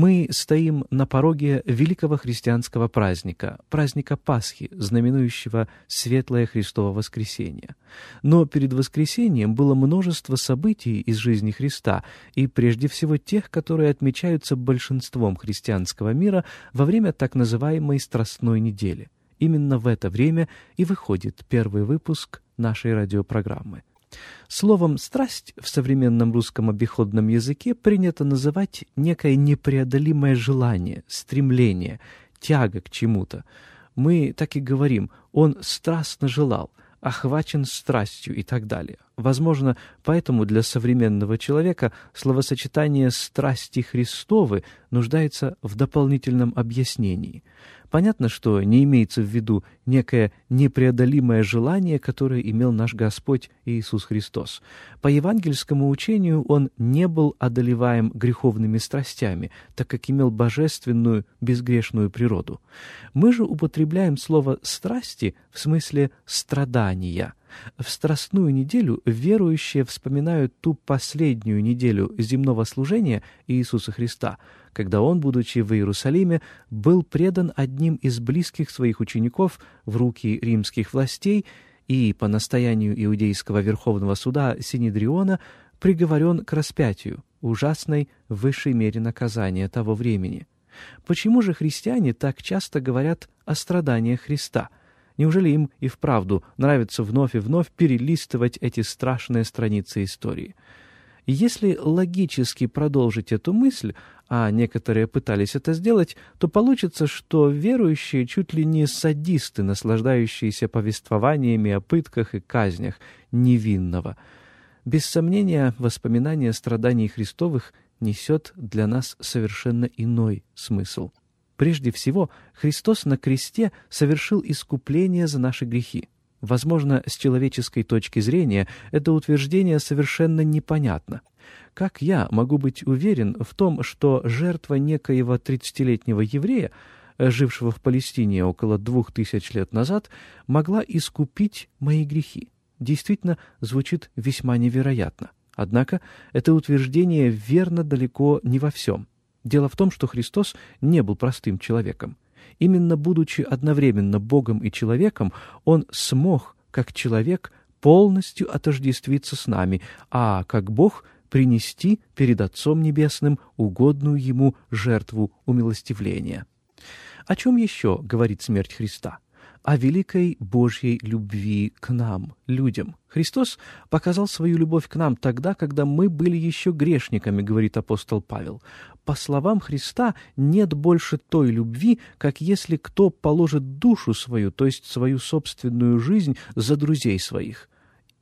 Мы стоим на пороге великого христианского праздника, праздника Пасхи, знаменующего Светлое Христово воскресение. Но перед воскресением было множество событий из жизни Христа, и прежде всего тех, которые отмечаются большинством христианского мира во время так называемой Страстной недели. Именно в это время и выходит первый выпуск нашей радиопрограммы. Словом «страсть» в современном русском обиходном языке принято называть некое непреодолимое желание, стремление, тяга к чему-то. Мы так и говорим «он страстно желал», охвачен страстью и так далее. Возможно, поэтому для современного человека словосочетание «страсти Христовы» нуждается в дополнительном объяснении – Понятно, что не имеется в виду некое непреодолимое желание, которое имел наш Господь Иисус Христос. По евангельскому учению Он не был одолеваем греховными страстями, так как имел божественную, безгрешную природу. Мы же употребляем слово «страсти» в смысле «страдания». В Страстную неделю верующие вспоминают ту последнюю неделю земного служения Иисуса Христа – когда он, будучи в Иерусалиме, был предан одним из близких своих учеников в руки римских властей и, по настоянию Иудейского Верховного Суда Синедриона, приговорен к распятию, ужасной высшей мере наказания того времени. Почему же христиане так часто говорят о страданиях Христа? Неужели им и вправду нравится вновь и вновь перелистывать эти страшные страницы истории? Если логически продолжить эту мысль, а некоторые пытались это сделать, то получится, что верующие чуть ли не садисты, наслаждающиеся повествованиями о пытках и казнях невинного. Без сомнения, воспоминание страданий Христовых несет для нас совершенно иной смысл. Прежде всего, Христос на кресте совершил искупление за наши грехи. Возможно, с человеческой точки зрения это утверждение совершенно непонятно. Как я могу быть уверен в том, что жертва некоего тридцатилетнего еврея, жившего в Палестине около двух тысяч лет назад, могла искупить мои грехи? Действительно, звучит весьма невероятно. Однако это утверждение верно далеко не во всем. Дело в том, что Христос не был простым человеком. Именно будучи одновременно Богом и человеком, Он смог, как человек, полностью отождествиться с нами, а как Бог принести перед Отцом Небесным угодную Ему жертву умилостивления. О чем еще говорит смерть Христа? О великой Божьей любви к нам, людям. Христос показал свою любовь к нам тогда, когда мы были еще грешниками, говорит апостол Павел. По словам Христа, нет больше той любви, как если кто положит душу свою, то есть свою собственную жизнь, за друзей своих.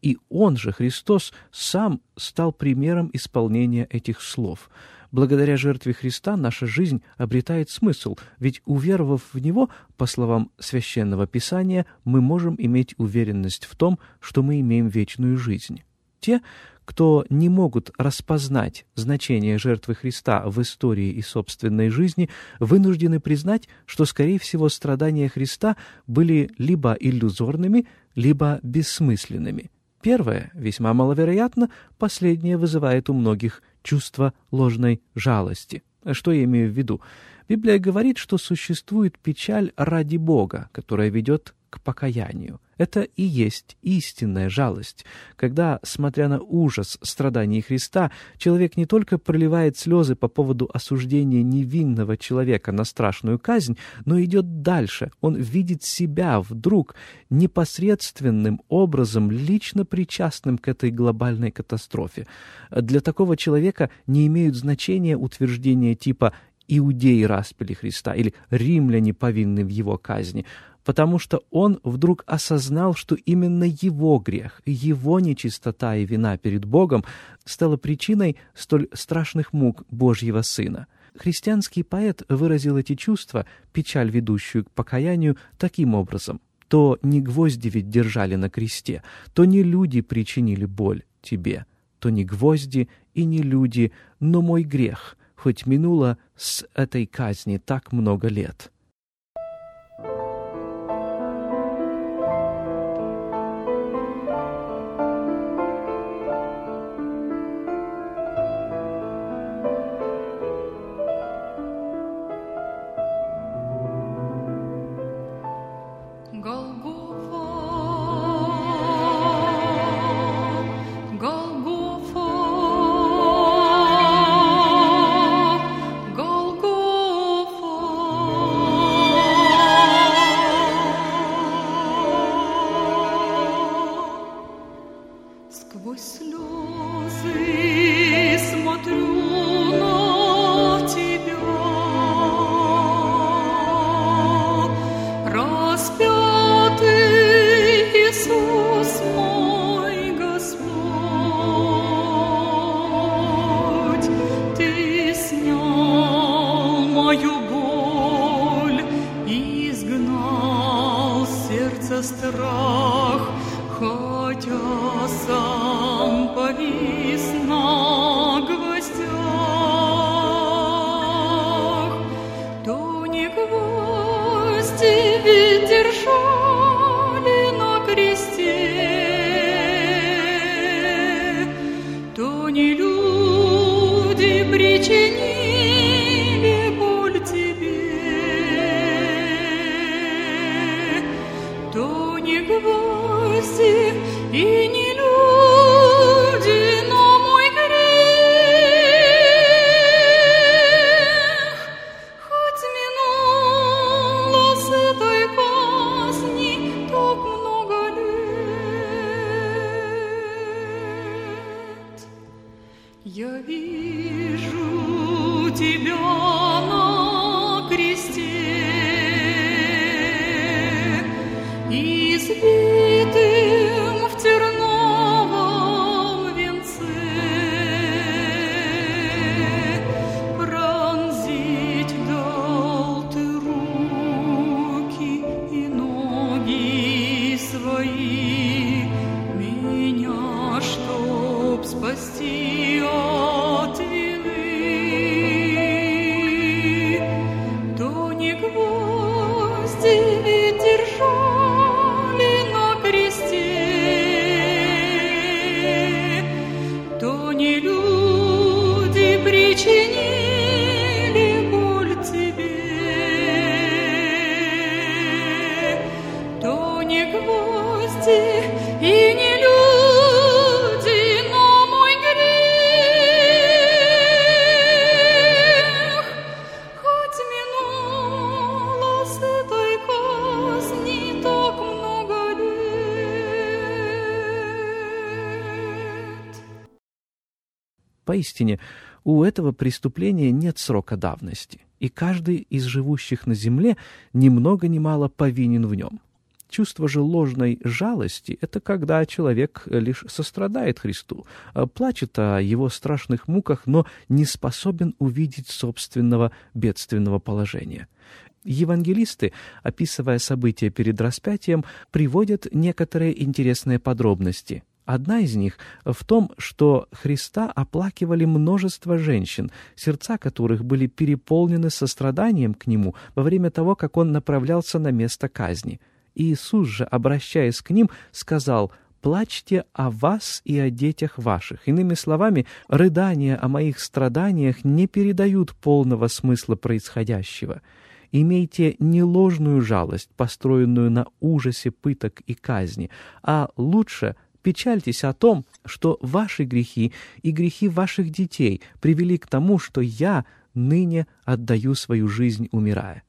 И Он же, Христос, сам стал примером исполнения этих слов – Благодаря жертве Христа наша жизнь обретает смысл, ведь уверовав в Него, по словам Священного Писания, мы можем иметь уверенность в том, что мы имеем вечную жизнь. Те, кто не могут распознать значение жертвы Христа в истории и собственной жизни, вынуждены признать, что, скорее всего, страдания Христа были либо иллюзорными, либо бессмысленными. Первое весьма маловероятно, последнее вызывает у многих чувство ложной жалости. Что я имею в виду? Библия говорит, что существует печаль ради Бога, которая ведет к покаянию. Это и есть истинная жалость, когда, смотря на ужас страданий Христа, человек не только проливает слезы по поводу осуждения невинного человека на страшную казнь, но идет дальше. Он видит себя вдруг непосредственным образом, лично причастным к этой глобальной катастрофе. Для такого человека не имеют значения утверждения типа иудеи распили Христа или римляне повинны в его казни, потому что он вдруг осознал, что именно его грех, его нечистота и вина перед Богом стала причиной столь страшных мук Божьего Сына. Христианский поэт выразил эти чувства, печаль, ведущую к покаянию, таким образом. То не гвозди ведь держали на кресте, то не люди причинили боль тебе, то не гвозди и не люди, но мой грех, хоть минуло с этой казни так много лет». Leave Поистине, у этого преступления нет срока давности, и каждый из живущих на земле ни много ни мало повинен в нем. Чувство же ложной жалости — это когда человек лишь сострадает Христу, а плачет о его страшных муках, но не способен увидеть собственного бедственного положения. Евангелисты, описывая события перед распятием, приводят некоторые интересные подробности — Одна из них в том, что Христа оплакивали множество женщин, сердца которых были переполнены состраданием к Нему во время того, как Он направлялся на место казни. Иисус же, обращаясь к ним, сказал «Плачьте о вас и о детях ваших». Иными словами, рыдания о моих страданиях не передают полного смысла происходящего. Имейте не ложную жалость, построенную на ужасе пыток и казни, а лучше – Печальтесь о том, что ваши грехи и грехи ваших детей привели к тому, что я ныне отдаю свою жизнь, умирая.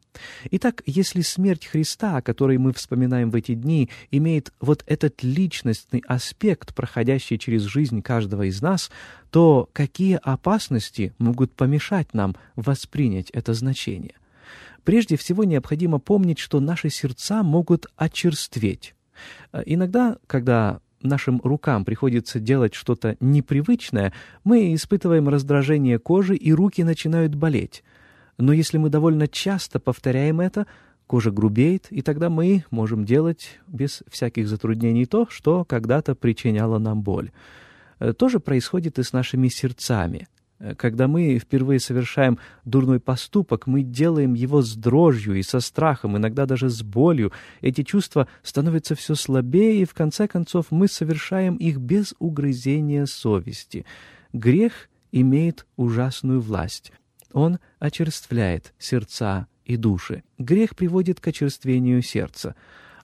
Итак, если смерть Христа, о которой мы вспоминаем в эти дни, имеет вот этот личностный аспект, проходящий через жизнь каждого из нас, то какие опасности могут помешать нам воспринять это значение? Прежде всего необходимо помнить, что наши сердца могут очерстветь. Иногда, когда нашим рукам приходится делать что-то непривычное, мы испытываем раздражение кожи, и руки начинают болеть. Но если мы довольно часто повторяем это, кожа грубеет, и тогда мы можем делать без всяких затруднений то, что когда-то причиняло нам боль. Э, то же происходит и с нашими сердцами. Э, когда мы впервые совершаем дурной поступок, мы делаем его с дрожью и со страхом, иногда даже с болью. Эти чувства становятся все слабее, и в конце концов мы совершаем их без угрызения совести. Грех имеет ужасную власть. Он очерствляет сердца и души. Грех приводит к очерствению сердца.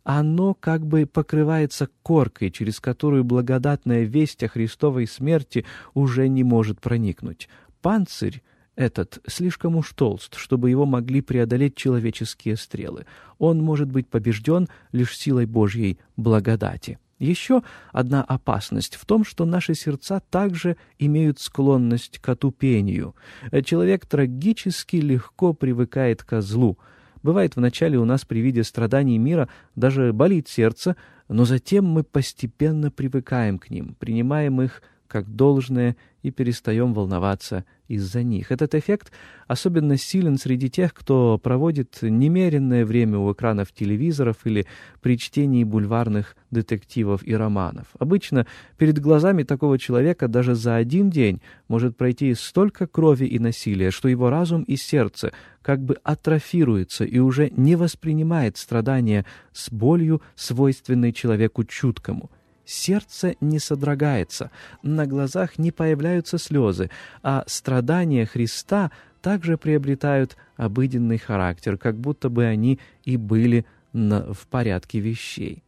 Оно как бы покрывается коркой, через которую благодатная весть о Христовой смерти уже не может проникнуть. Панцирь этот слишком уж толст, чтобы его могли преодолеть человеческие стрелы. Он может быть побежден лишь силой Божьей благодати. Еще одна опасность в том, что наши сердца также имеют склонность к отупению. Человек трагически легко привыкает к злу. Бывает, вначале у нас при виде страданий мира даже болит сердце, но затем мы постепенно привыкаем к ним, принимаем их как должное и перестаем волноваться из-за них. Этот эффект особенно силен среди тех, кто проводит немеренное время у экранов телевизоров или при чтении бульварных детективов и романов. Обычно перед глазами такого человека даже за один день может пройти столько крови и насилия, что его разум и сердце как бы атрофируется и уже не воспринимает страдания с болью, свойственной человеку чуткому – Сердце не содрогается, на глазах не появляются слезы, а страдания Христа также приобретают обыденный характер, как будто бы они и были на, в порядке вещей.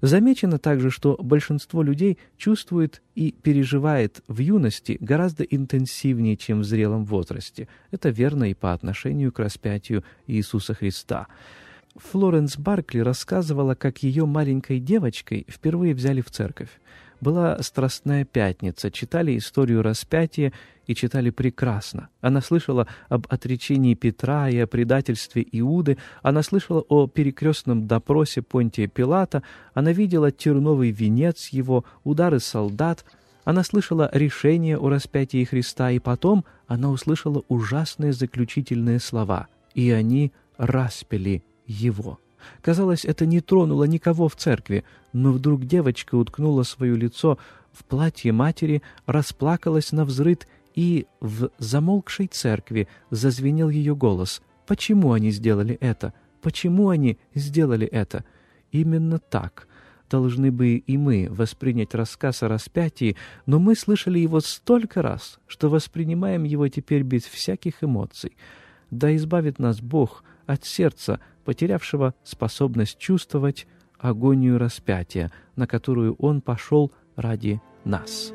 Замечено также, что большинство людей чувствует и переживает в юности гораздо интенсивнее, чем в зрелом возрасте. Это верно и по отношению к распятию Иисуса Христа. Флоренс Баркли рассказывала, как ее маленькой девочкой впервые взяли в церковь. Была Страстная Пятница, читали историю распятия и читали прекрасно. Она слышала об отречении Петра и о предательстве Иуды, она слышала о перекрестном допросе Понтия Пилата, она видела терновый венец его, удары солдат, она слышала решение о распятии Христа, и потом она услышала ужасные заключительные слова «И они распяли его. Казалось, это не тронуло никого в церкви, но вдруг девочка уткнула свое лицо в платье матери, расплакалась на взрыд, и в замолкшей церкви зазвенел ее голос. Почему они сделали это? Почему они сделали это? Именно так должны бы и мы воспринять рассказ о распятии, но мы слышали его столько раз, что воспринимаем его теперь без всяких эмоций. Да избавит нас Бог от сердца, потерявшего способность чувствовать агонию распятия, на которую он пошел ради нас.